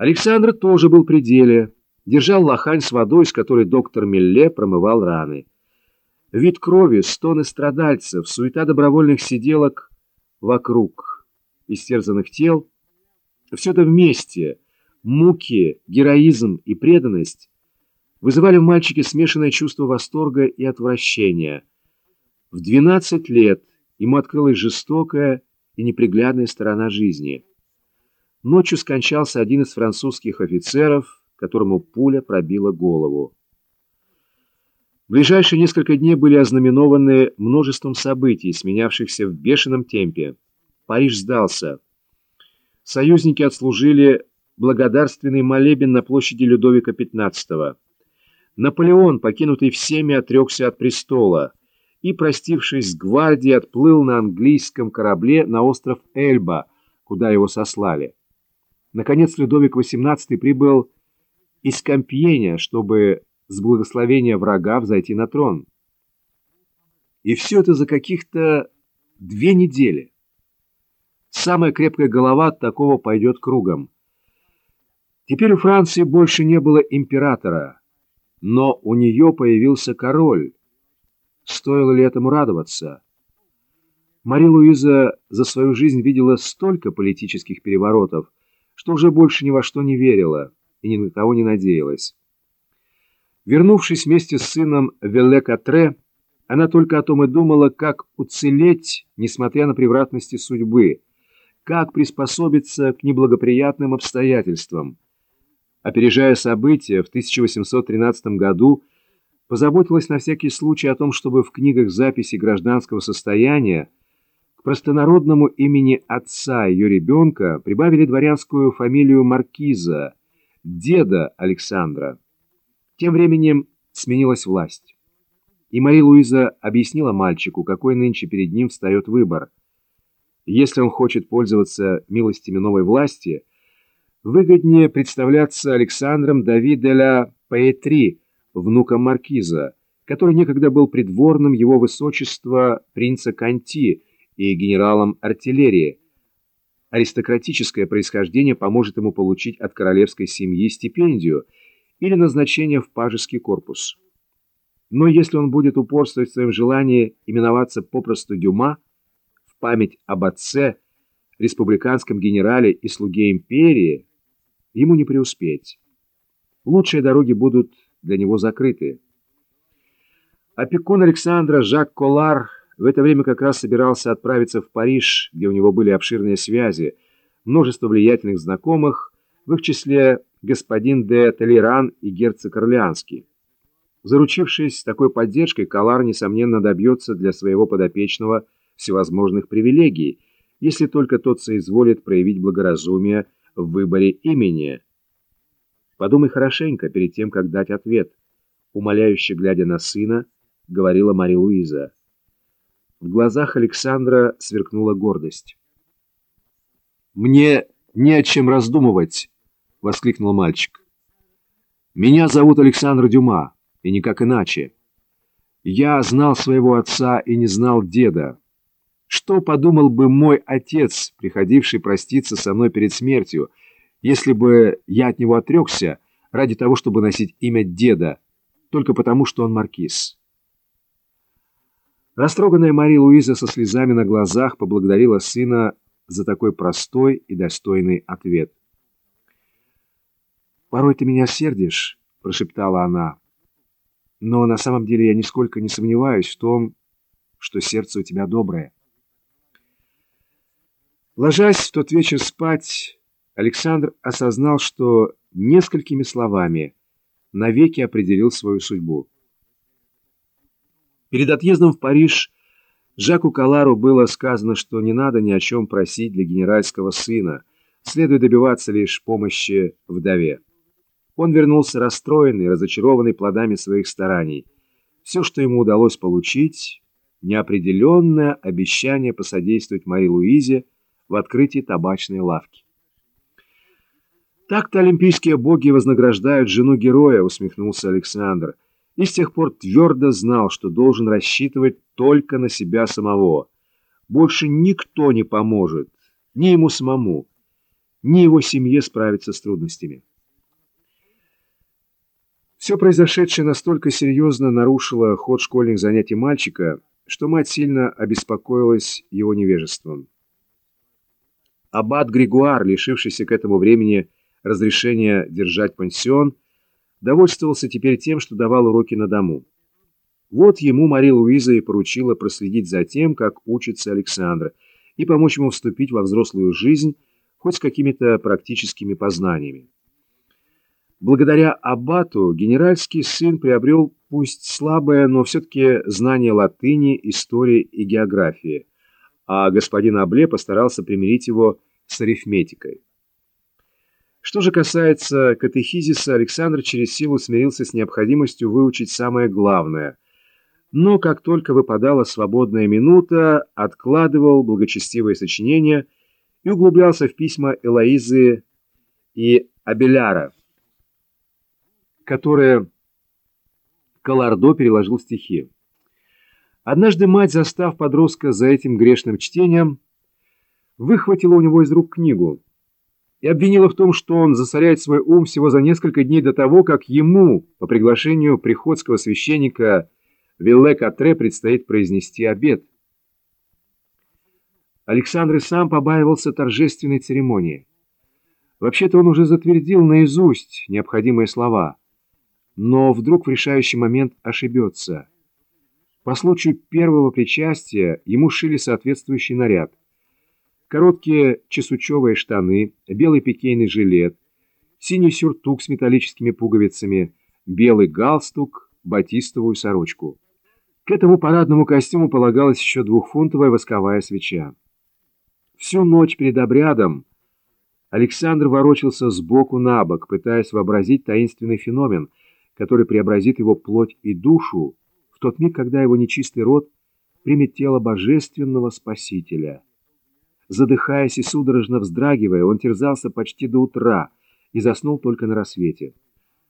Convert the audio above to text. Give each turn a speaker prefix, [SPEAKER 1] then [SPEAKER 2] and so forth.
[SPEAKER 1] Александр тоже был при деле, держал лохань с водой, с которой доктор Милле промывал раны. Вид крови, стоны страдальцев, суета добровольных сиделок вокруг истерзанных тел — все это вместе, муки, героизм и преданность вызывали в мальчике смешанное чувство восторга и отвращения. В 12 лет ему открылась жестокая и неприглядная сторона жизни — Ночью скончался один из французских офицеров, которому пуля пробила голову. Ближайшие несколько дней были ознаменованы множеством событий, сменявшихся в бешеном темпе. Париж сдался. Союзники отслужили благодарственный молебен на площади Людовика XV. Наполеон, покинутый всеми, отрекся от престола и, простившись с гвардией, отплыл на английском корабле на остров Эльба, куда его сослали. Наконец Людовик XVIII прибыл из Кампьеня, чтобы с благословения врага взойти на трон. И все это за каких-то две недели. Самая крепкая голова от такого пойдет кругом. Теперь у Франции больше не было императора, но у нее появился король. Стоило ли этому радоваться? Мари Луиза за свою жизнь видела столько политических переворотов, что уже больше ни во что не верила и ни на кого не надеялась. Вернувшись вместе с сыном в Веле-Катре, она только о том и думала, как уцелеть, несмотря на превратности судьбы, как приспособиться к неблагоприятным обстоятельствам. Опережая события, в 1813 году позаботилась на всякий случай о том, чтобы в книгах записи гражданского состояния к простонародному имени отца ее ребенка прибавили дворянскую фамилию Маркиза, деда Александра. Тем временем сменилась власть. И Мария Луиза объяснила мальчику, какой нынче перед ним встает выбор. Если он хочет пользоваться милостями новой власти, выгоднее представляться Александром Давиделя Паэтри, внуком маркиза, который некогда был придворным его высочества принца Канти, и генералом артиллерии. Аристократическое происхождение поможет ему получить от королевской семьи стипендию или назначение в пажеский корпус. Но если он будет упорствовать в своем желании именоваться попросту Дюма, в память об отце, республиканском генерале и слуге империи, ему не преуспеть. Лучшие дороги будут для него закрыты. Опекун Александра Жак Колар – в это время как раз собирался отправиться в Париж, где у него были обширные связи, множество влиятельных знакомых, в их числе господин де Толеран и герцог Орлеанский. Заручившись такой поддержкой, Калар, несомненно, добьется для своего подопечного всевозможных привилегий, если только тот соизволит проявить благоразумие в выборе имени. Подумай хорошенько перед тем, как дать ответ. Умоляюще глядя на сына, говорила Мари Луиза. В глазах Александра сверкнула гордость. «Мне не о чем раздумывать!» — воскликнул мальчик. «Меня зовут Александр Дюма, и никак иначе. Я знал своего отца и не знал деда. Что подумал бы мой отец, приходивший проститься со мной перед смертью, если бы я от него отрекся ради того, чтобы носить имя деда, только потому, что он маркиз?» Растроганная Мария Луиза со слезами на глазах поблагодарила сына за такой простой и достойный ответ. «Порой ты меня сердишь», — прошептала она. «Но на самом деле я нисколько не сомневаюсь в том, что сердце у тебя доброе». Ложась в тот вечер спать, Александр осознал, что несколькими словами навеки определил свою судьбу. Перед отъездом в Париж Жаку Калару было сказано, что не надо ни о чем просить для генеральского сына, следует добиваться лишь помощи вдове. Он вернулся расстроенный, разочарованный плодами своих стараний. Все, что ему удалось получить, неопределенное обещание посодействовать Мари Луизе в открытии табачной лавки. «Так-то олимпийские боги вознаграждают жену героя», — усмехнулся Александр и с тех пор твердо знал, что должен рассчитывать только на себя самого. Больше никто не поможет, ни ему самому. ни его семье справиться с трудностями. Все произошедшее настолько серьезно нарушило ход школьных занятий мальчика, что мать сильно обеспокоилась его невежеством. Аббат Григуар, лишившийся к этому времени разрешения держать пансион, довольствовался теперь тем, что давал уроки на дому. Вот ему Мария Луиза и поручила проследить за тем, как учится Александр, и помочь ему вступить во взрослую жизнь хоть с какими-то практическими познаниями. Благодаря Аббату генеральский сын приобрел пусть слабое, но все-таки знание латыни, истории и географии, а господин Абле постарался примирить его с арифметикой. Что же касается катехизиса, Александр через силу смирился с необходимостью выучить самое главное, но как только выпадала свободная минута, откладывал благочестивые сочинения и углублялся в письма Элоизы и Абеляра, которые Калардо переложил стихи. Однажды мать, застав подростка за этим грешным чтением, выхватила у него из рук книгу и обвинила в том, что он засоряет свой ум всего за несколько дней до того, как ему, по приглашению приходского священника Вилле Катре, предстоит произнести обед. Александр сам побаивался торжественной церемонии. Вообще-то он уже затвердил наизусть необходимые слова, но вдруг в решающий момент ошибется. По случаю первого причастия ему шили соответствующий наряд. Короткие чесучевые штаны, белый пикейный жилет, синий сюртук с металлическими пуговицами, белый галстук, батистовую сорочку. К этому парадному костюму полагалась еще двухфунтовая восковая свеча. Всю ночь перед обрядом Александр ворочался сбоку на бок, пытаясь вообразить таинственный феномен, который преобразит его плоть и душу в тот миг, когда его нечистый род примет тело божественного Спасителя. Задыхаясь и судорожно вздрагивая, он терзался почти до утра и заснул только на рассвете.